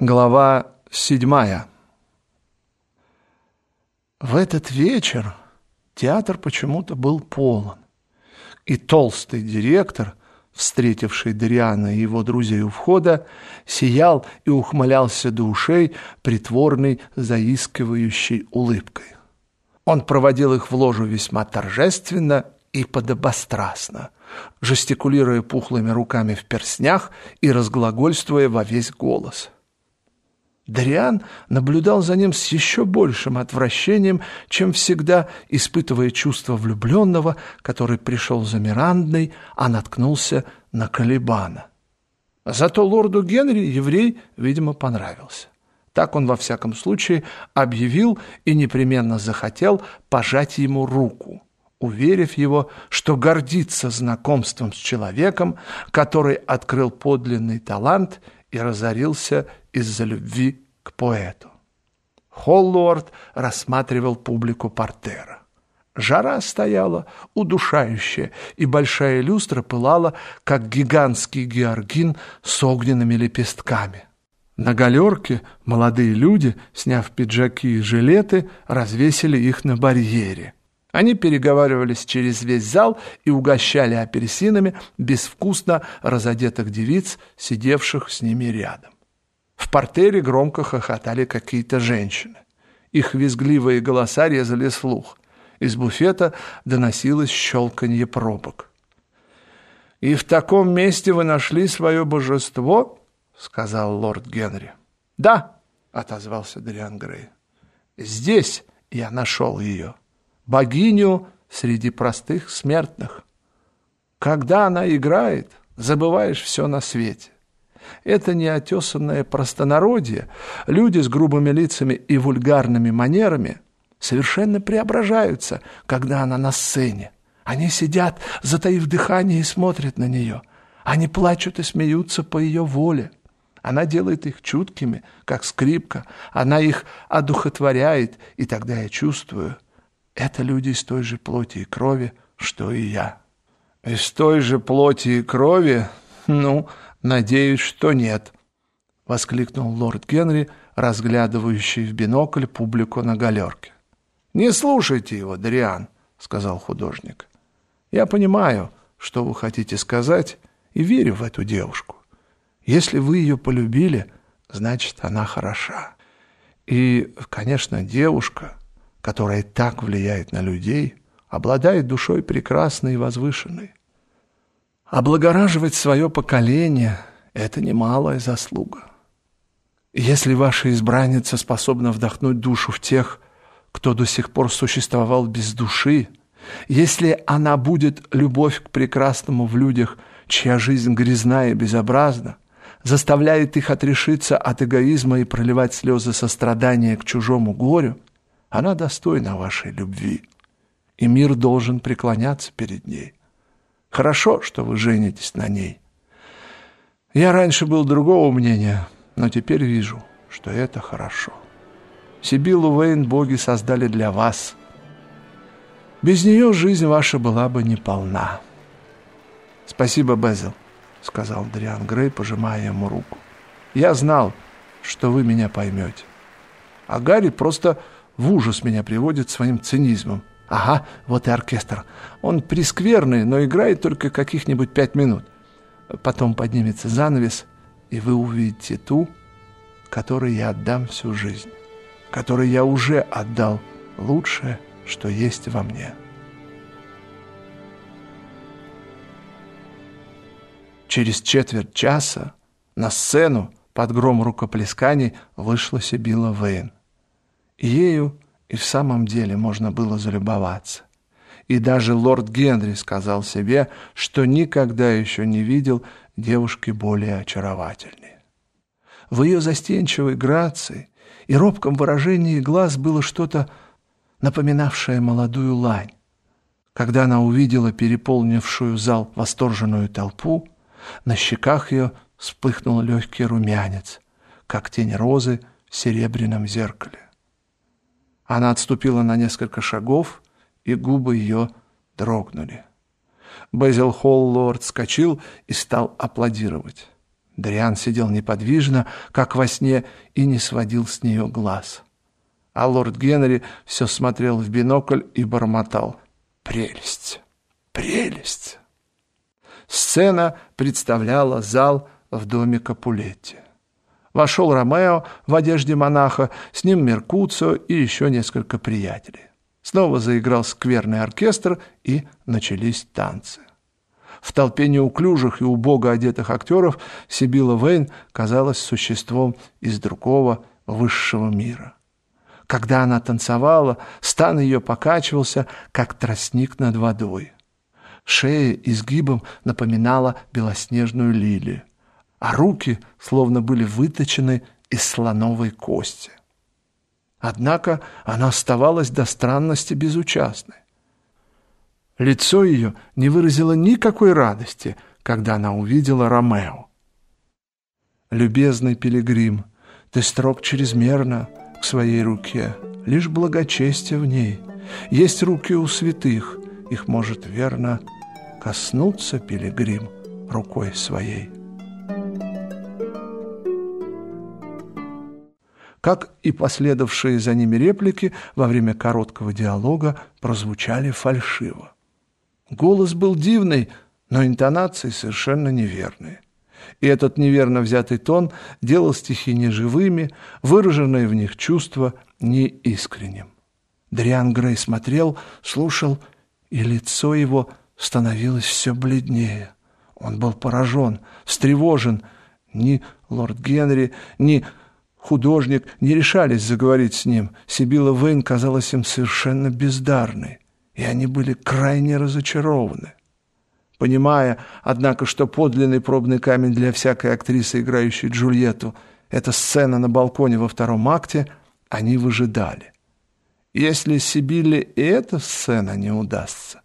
Глава седьмая В этот вечер театр почему-то был полон, и толстый директор, встретивший Дриана и его друзей у входа, сиял и ухмылялся до ушей притворной заискивающей улыбкой. Он проводил их в ложу весьма торжественно и подобострастно, жестикулируя пухлыми руками в перстнях и разглагольствуя во весь голос – Дариан наблюдал за ним с еще большим отвращением, чем всегда, испытывая чувство влюбленного, который пришел за Мирандой, а наткнулся на Калибана. Зато лорду Генри еврей, видимо, понравился. Так он, во всяком случае, объявил и непременно захотел пожать ему руку, уверив его, что гордится знакомством с человеком, который открыл подлинный талант и разорился из-за любви к поэту. Холлорд рассматривал публику портера. Жара стояла удушающая, и большая люстра пылала, как гигантский георгин с огненными лепестками. На галерке молодые люди, сняв пиджаки и жилеты, развесили их на барьере. Они переговаривались через весь зал и угощали апельсинами безвкусно разодетых девиц, сидевших с ними рядом. В портере громко хохотали какие-то женщины. Их визгливые голоса резали слух. Из буфета доносилось щелканье пробок. «И в таком месте вы нашли свое божество?» — сказал лорд Генри. «Да», — отозвался Дриан Грей. «Здесь я нашел ее, богиню среди простых смертных. Когда она играет, забываешь все на свете. Это неотесанное простонародье, люди с грубыми лицами и вульгарными манерами совершенно преображаются, когда она на сцене. Они сидят, затаив дыхание, и смотрят на нее. Они плачут и смеются по ее воле. Она делает их чуткими, как скрипка. Она их одухотворяет, и тогда я чувствую, это люди из той же плоти и крови, что и я. Из той же плоти и крови? Ну, «Надеюсь, что нет», — воскликнул лорд Генри, разглядывающий в бинокль публику на галерке. «Не слушайте его, Дриан», — сказал художник. «Я понимаю, что вы хотите сказать, и верю в эту девушку. Если вы ее полюбили, значит, она хороша. И, конечно, девушка, которая так влияет на людей, обладает душой прекрасной и возвышенной. Облагораживать свое поколение – это немалая заслуга. Если ваша избранница способна вдохнуть душу в тех, кто до сих пор существовал без души, если она будет любовь к прекрасному в людях, чья жизнь грязна и безобразна, заставляет их отрешиться от эгоизма и проливать слезы сострадания к чужому горю, она достойна вашей любви, и мир должен преклоняться перед ней. Хорошо, что вы женитесь на ней. Я раньше был другого мнения, но теперь вижу, что это хорошо. Сибилу Вейн боги создали для вас. Без нее жизнь ваша была бы неполна. Спасибо, Безил, сказал Дриан Грей, пожимая ему руку. Я знал, что вы меня поймете. А Гарри просто в ужас меня приводит своим цинизмом. Ага, вот и оркестр. Он прескверный, но играет только каких-нибудь пять минут. Потом поднимется занавес, и вы увидите ту, которой я отдам всю жизнь, которой я уже отдал лучшее, что есть во мне. Через четверть часа на сцену под гром рукоплесканий вышла Сибила Вейн. Ею и в самом деле можно было залюбоваться. И даже лорд Генри сказал себе, что никогда еще не видел девушки более очаровательной. В ее застенчивой грации и робком выражении глаз было что-то, напоминавшее молодую лань. Когда она увидела переполнившую зал восторженную толпу, на щеках ее вспыхнул легкий румянец, как тень розы в серебряном зеркале. Она отступила на несколько шагов, и губы ее дрогнули. Безил Холлорд скочил и стал аплодировать. Дриан сидел неподвижно, как во сне, и не сводил с нее глаз. А лорд Генри все смотрел в бинокль и бормотал. «Прелесть! Прелесть!» Сцена представляла зал в доме Капулетти. Вошел Ромео в одежде монаха, с ним Меркуцио и еще несколько приятелей. Снова заиграл скверный оркестр, и начались танцы. В толпе неуклюжих и убого одетых актеров Сибила Вейн казалась существом из другого высшего мира. Когда она танцевала, стан ее покачивался, как тростник над водой. Шея изгибом напоминала белоснежную лилию, а руки словно были выточены из слоновой кости. Однако она оставалась до странности безучастной. Лицо ее не выразило никакой радости, когда она увидела Ромео. «Любезный пилигрим, ты строг чрезмерно к своей руке, лишь благочестие в ней. Есть руки у святых, их может верно коснуться пилигрим рукой своей». Как и последовавшие за ними реплики во время короткого диалога прозвучали фальшиво. Голос был дивный, но интонации совершенно неверные. И этот неверно взятый тон делал стихи неживыми, выраженные в них чувства неискренним. Дриан Грей смотрел, слушал, и лицо его становилось все бледнее. Он был поражен, встревожен. Ни лорд Генри, ни художник не решались заговорить с ним. Сибила Вейн казалась им совершенно бездарной, и они были крайне разочарованы. Понимая, однако, что подлинный пробный камень для всякой актрисы, играющей Джульетту, это сцена на балконе во втором акте, они выжидали. Если Сибилле и эта сцена не удастся,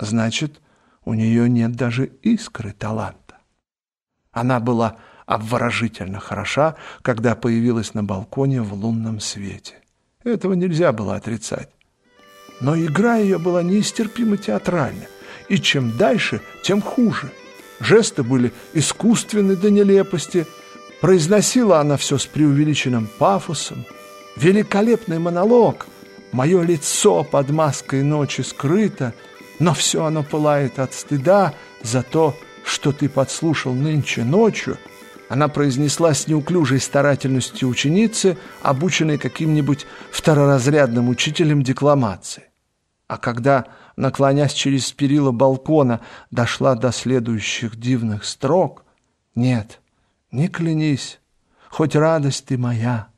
значит, у нее нет даже искры таланта. Она была обворожительно хороша, когда появилась на балконе в лунном свете. Этого нельзя было отрицать. Но игра ее была неистерпимо театральна, и чем дальше, тем хуже. Жесты были искусственны до нелепости, произносила она все с преувеличенным пафосом. Великолепный монолог, мое лицо под маской ночи скрыто, но все оно пылает от стыда за то, что ты подслушал нынче ночью — она произнесла с неуклюжей старательностью ученицы, обученной каким-нибудь второразрядным учителем декламации. А когда, наклонясь через перила балкона, дошла до следующих дивных строк, «Нет, не клянись, хоть радость ты моя,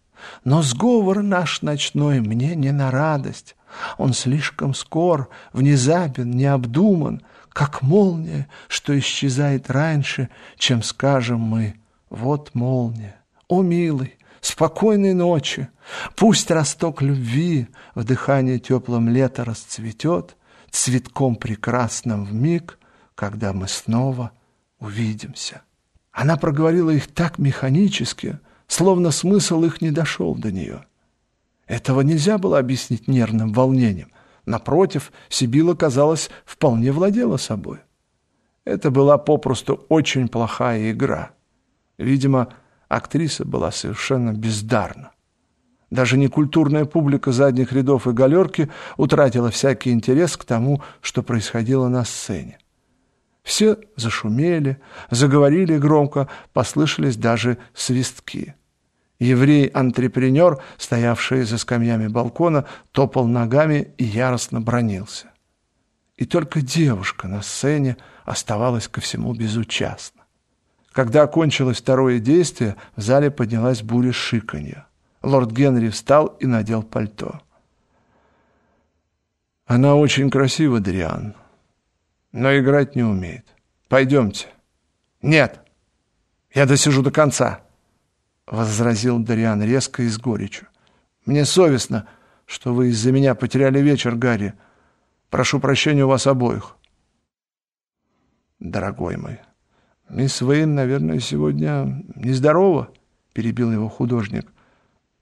но сговор наш ночной мне не на радость. Он слишком скор, внезапен, необдуман, как молния, что исчезает раньше, чем скажем мы вот молния. О, милый, спокойной ночи! Пусть росток любви в дыхании теплом лета расцветет, Цветком прекрасным в миг, когда мы снова увидимся. Она проговорила их так механически, словно смысл их не дошел до нее. Этого нельзя было объяснить нервным волнением. Напротив, Сибила, казалось, вполне владела собой. Это была попросту очень плохая игра — Видимо, актриса была совершенно бездарна. Даже некультурная публика задних рядов и галерки утратила всякий интерес к тому, что происходило на сцене. Все зашумели, заговорили громко, послышались даже свистки. Еврей-антрепренер, стоявший за скамьями балкона, топал ногами и яростно бронился. И только девушка на сцене оставалась ко всему безучастна. Когда окончилось второе действие, в зале поднялась буря шиканья. Лорд Генри встал и надел пальто. «Она очень красива, Дриан, но играть не умеет. Пойдемте». «Нет, я досижу до конца», — возразил Дариан резко и с горечью. «Мне совестно, что вы из-за меня потеряли вечер, Гарри. Прошу прощения у вас обоих». «Дорогой мой, «Мисс Вейн, наверное, сегодня нездорова», — перебил его художник.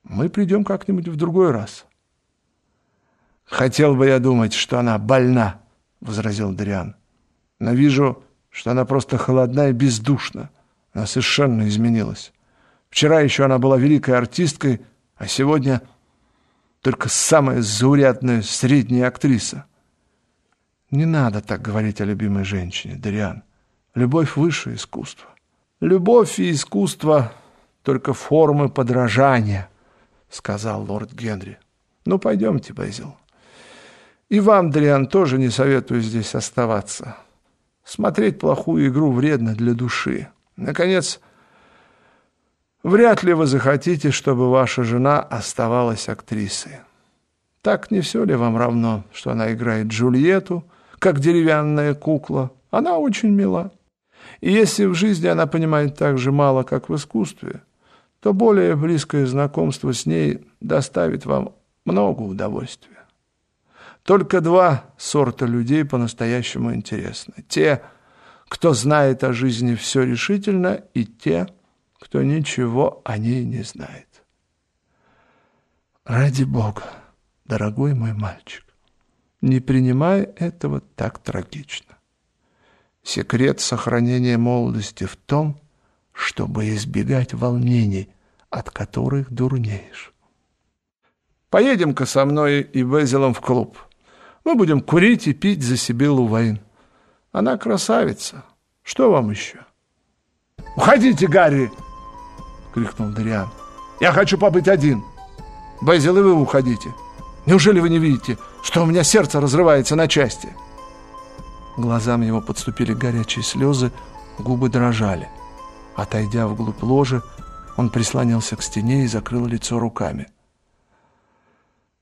«Мы придем как-нибудь в другой раз». «Хотел бы я думать, что она больна», — возразил Дариан. «Но вижу, что она просто холодна и бездушна. Она совершенно изменилась. Вчера еще она была великой артисткой, а сегодня только самая заурядная средняя актриса. Не надо так говорить о любимой женщине, Дариан. Любовь выше искусства. Любовь и искусство — только формы подражания, сказал лорд Генри. Ну, пойдемте, Безил. И вам, Дариан, тоже не советую здесь оставаться. Смотреть плохую игру вредно для души. Наконец, вряд ли вы захотите, чтобы ваша жена оставалась актрисой. Так не все ли вам равно, что она играет Джульетту, как деревянная кукла? Она очень мила. И если в жизни она понимает так же мало, как в искусстве, то более близкое знакомство с ней доставит вам много удовольствия. Только два сорта людей по-настоящему интересны. Те, кто знает о жизни все решительно, и те, кто ничего о ней не знает. Ради Бога, дорогой мой мальчик, не принимай этого так трагично. Секрет сохранения молодости в том, чтобы избегать волнений, от которых дурнеешь. Поедем-ка со мной и Безилом в клуб. Мы будем курить и пить за Сибиллу Вайн. Она красавица. Что вам еще? «Уходите, Гарри!» — крикнул Дариан. «Я хочу побыть один. Безил, и вы уходите. Неужели вы не видите, что у меня сердце разрывается на части?» Глазам его подступили горячие слезы, губы дрожали. Отойдя вглубь ложи, он прислонился к стене и закрыл лицо руками.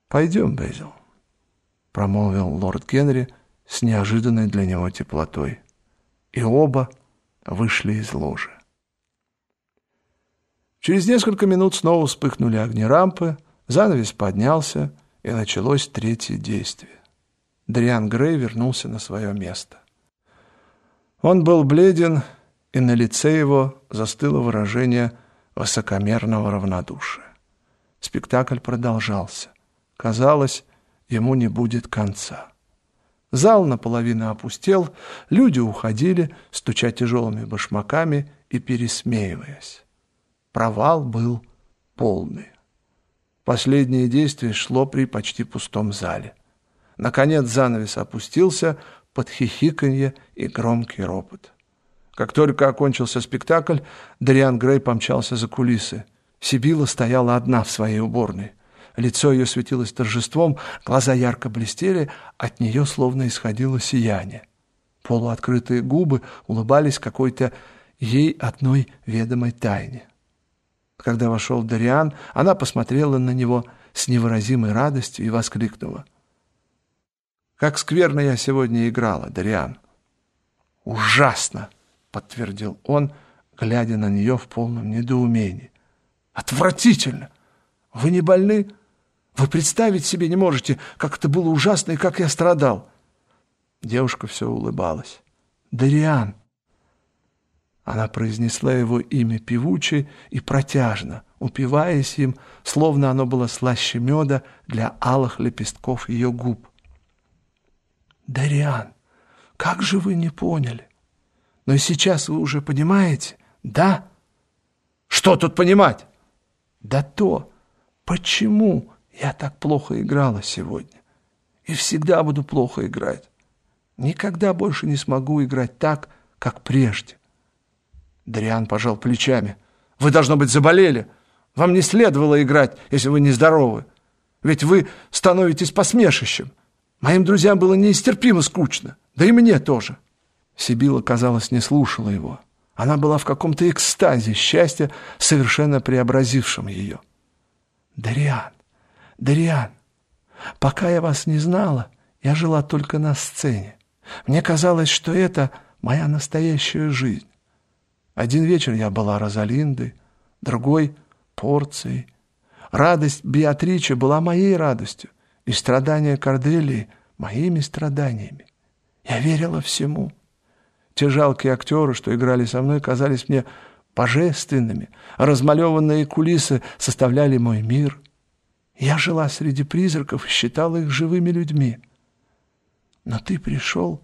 «Пойдем, Безил», — промолвил лорд Генри с неожиданной для него теплотой. И оба вышли из ложи. Через несколько минут снова вспыхнули огни рампы, занавес поднялся, и началось третье действие. Дриан Грей вернулся на свое место. Он был бледен, и на лице его застыло выражение высокомерного равнодушия. Спектакль продолжался. Казалось, ему не будет конца. Зал наполовину опустел, люди уходили, стуча тяжелыми башмаками и пересмеиваясь. Провал был полный. Последнее действие шло при почти пустом зале. Наконец занавес опустился под хихиканье и громкий ропот. Как только окончился спектакль, Дариан Грей помчался за кулисы. Сибила стояла одна в своей уборной. Лицо ее светилось торжеством, глаза ярко блестели, от нее словно исходило сияние. Полуоткрытые губы улыбались какой-то ей одной ведомой тайне. Когда вошел Дариан, она посмотрела на него с невыразимой радостью и воскликнула. Как скверно я сегодня играла, Дариан. Ужасно, подтвердил он, глядя на нее в полном недоумении. Отвратительно! Вы не больны? Вы представить себе не можете, как это было ужасно и как я страдал. Девушка все улыбалась. Дариан. Она произнесла его имя певуче и протяжно, упиваясь им, словно оно было слаще меда для алых лепестков ее губ. Дариан, как же вы не поняли? Но сейчас вы уже понимаете, да? Что тут понимать? Да то, почему я так плохо играла сегодня. И всегда буду плохо играть. Никогда больше не смогу играть так, как прежде. Дариан пожал плечами. Вы, должно быть, заболели. Вам не следовало играть, если вы нездоровы. Ведь вы становитесь посмешищем. Моим друзьям было неистерпимо скучно, да и мне тоже. Сибила, казалось, не слушала его. Она была в каком-то экстазе счастья, совершенно преобразившем ее. «Дариан, Дариан, пока я вас не знала, я жила только на сцене. Мне казалось, что это моя настоящая жизнь. Один вечер я была Розалиндой, другой — Порцией. Радость Беатричи была моей радостью, и страдания Корделии — моими страданиями. Я верила всему. Те жалкие актеры, что играли со мной, казались мне божественными, а размалеванные кулисы составляли мой мир. Я жила среди призраков и считала их живыми людьми. Но ты пришел,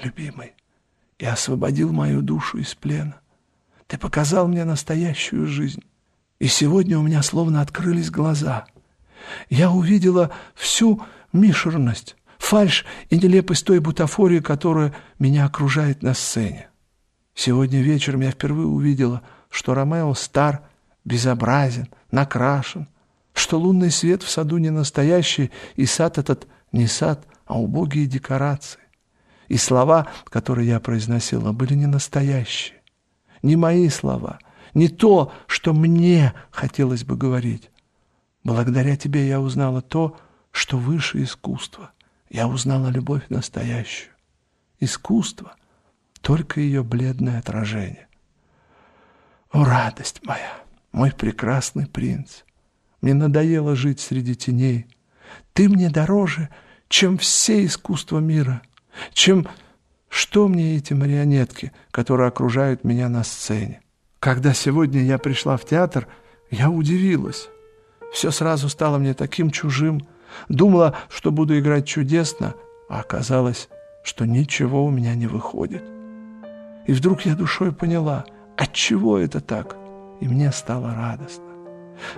любимый, и освободил мою душу из плена. Ты показал мне настоящую жизнь. И сегодня у меня словно открылись глаза. Я увидела всю мишерность, фальшь и нелепость той бутафории, которая меня окружает на сцене. Сегодня вечером я впервые увидела, что Ромео стар, безобразен, накрашен, что лунный свет в саду не настоящий, и сад этот не сад, а убогие декорации. И слова, которые я произносила, были не настоящие, не мои слова, не то, что мне хотелось бы говорить. Благодаря тебе я узнала то, что выше искусства. Я узнала любовь настоящую. Искусство — только ее бледное отражение. О, радость моя, мой прекрасный принц! Мне надоело жить среди теней. Ты мне дороже, чем все искусства мира, чем что мне эти марионетки, которые окружают меня на сцене. Когда сегодня я пришла в театр, я удивилась. Все сразу стало мне таким чужим. Думала, что буду играть чудесно, а оказалось, что ничего у меня не выходит. И вдруг я душой поняла, отчего это так, и мне стало радостно.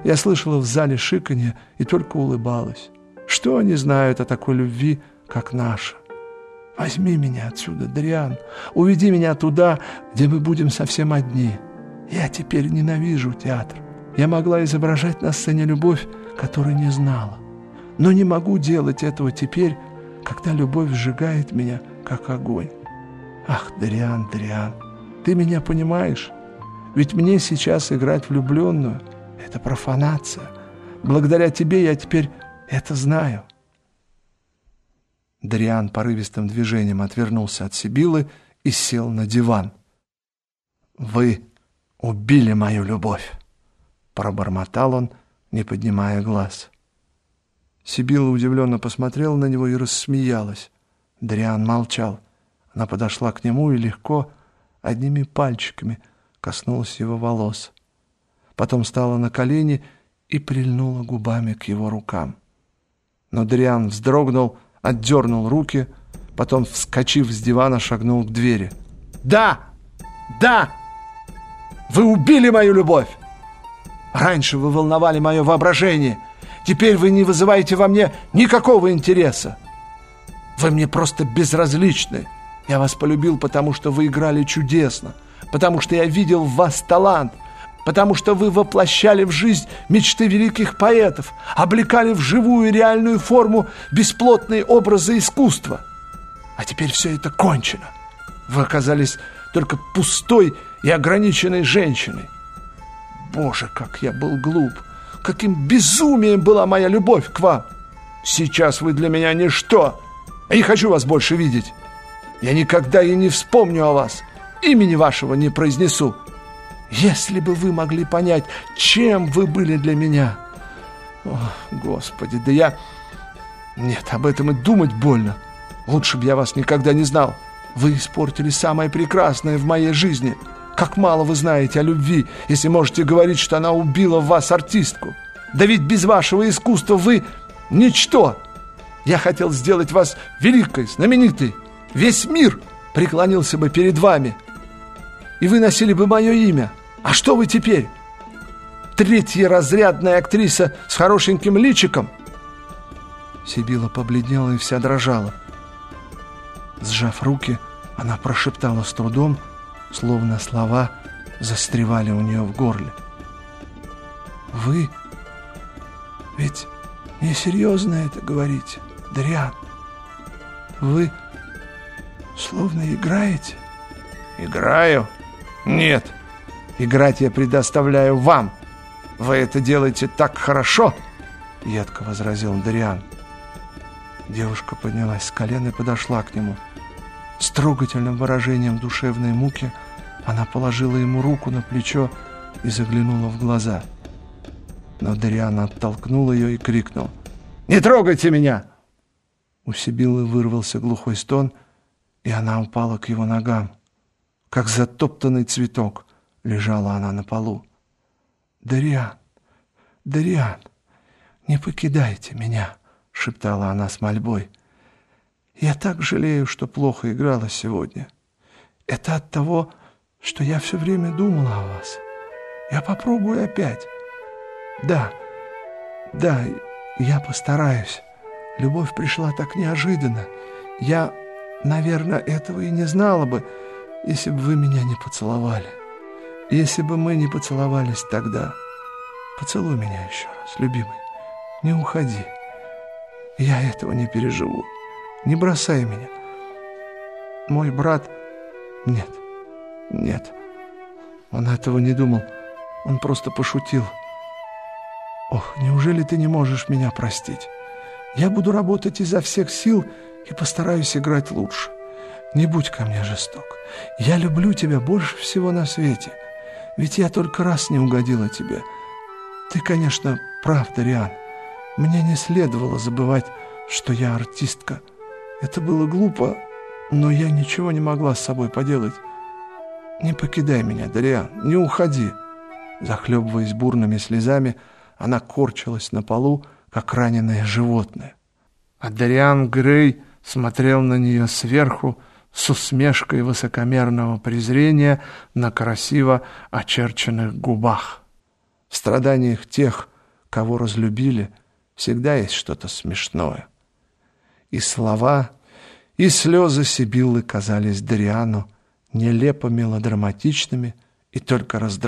Я слышала в зале шиканье и только улыбалась. Что они знают о такой любви, как наша? Возьми меня отсюда, Дриан, уведи меня туда, где мы будем совсем одни. Я теперь ненавижу театр. Я могла изображать на сцене любовь, которой не знала. Но не могу делать этого теперь, когда любовь сжигает меня, как огонь. Ах, Дариан, Дариан, ты меня понимаешь? Ведь мне сейчас играть влюбленную — это профанация. Благодаря тебе я теперь это знаю. Дариан порывистым движением отвернулся от Сибилы и сел на диван. «Вы убили мою любовь!» Пробормотал он, не поднимая глаз. Сибила удивленно посмотрела на него и рассмеялась. Дриан молчал. Она подошла к нему и легко, одними пальчиками, коснулась его волос. Потом стала на колени и прильнула губами к его рукам. Но Дриан вздрогнул, отдернул руки, потом, вскочив с дивана, шагнул к двери. «Да! Да! Вы убили мою любовь!» Раньше вы волновали мое воображение. Теперь вы не вызываете во мне никакого интереса. Вы мне просто безразличны. Я вас полюбил, потому что вы играли чудесно, потому что я видел в вас талант, потому что вы воплощали в жизнь мечты великих поэтов, облекали в живую реальную форму бесплотные образы искусства. А теперь все это кончено. Вы оказались только пустой и ограниченной женщиной. Боже, как я был глуп! Каким безумием была моя любовь к вам! Сейчас вы для меня ничто! Я не хочу вас больше видеть! Я никогда и не вспомню о вас! Имени вашего не произнесу! Если бы вы могли понять, чем вы были для меня! О, Господи, да я... Нет, об этом и думать больно. Лучше бы я вас никогда не знал. Вы испортили самое прекрасное в моей жизни — как мало вы знаете о любви, если можете говорить, что она убила в вас артистку. Да ведь без вашего искусства вы ничто. Я хотел сделать вас великой, знаменитой. Весь мир преклонился бы перед вами. И вы носили бы мое имя. А что вы теперь? Третья разрядная актриса с хорошеньким личиком? Сибила побледнела и вся дрожала. Сжав руки, она прошептала с трудом, словно слова застревали у нее в горле. «Вы ведь несерьезно это говорите, Дриан. Вы словно играете». «Играю? Нет. Играть я предоставляю вам. Вы это делаете так хорошо!» Едко возразил Дариан. Девушка поднялась с колен и подошла к нему. С трогательным выражением душевной муки – она положила ему руку на плечо и заглянула в глаза. Но Дариан оттолкнул ее и крикнул. «Не трогайте меня!» У Сибилы вырвался глухой стон, и она упала к его ногам. Как затоптанный цветок лежала она на полу. «Дариан! Дариан! Не покидайте меня!» — шептала она с мольбой. «Я так жалею, что плохо играла сегодня. Это от того, что я все время думала о вас. Я попробую опять. Да, да, я постараюсь. Любовь пришла так неожиданно. Я, наверное, этого и не знала бы, если бы вы меня не поцеловали. Если бы мы не поцеловались тогда. Поцелуй меня еще раз, любимый. Не уходи. Я этого не переживу. Не бросай меня. Мой брат... Нет, нет. Он этого не думал. Он просто пошутил. Ох, неужели ты не можешь меня простить? Я буду работать изо всех сил и постараюсь играть лучше. Не будь ко мне жесток. Я люблю тебя больше всего на свете. Ведь я только раз не угодила тебе. Ты, конечно, прав, Дариан. Мне не следовало забывать, что я артистка. Это было глупо, но я ничего не могла с собой поделать. Не покидай меня, Дариан, не уходи. Захлебываясь бурными слезами, она корчилась на полу, как раненое животное. А Дариан Грей смотрел на нее сверху с усмешкой высокомерного презрения на красиво очерченных губах. В страданиях тех, кого разлюбили, всегда есть что-то смешное. И слова, и слезы Сибиллы казались Дариану нелепо мелодраматичными и только раздражающими.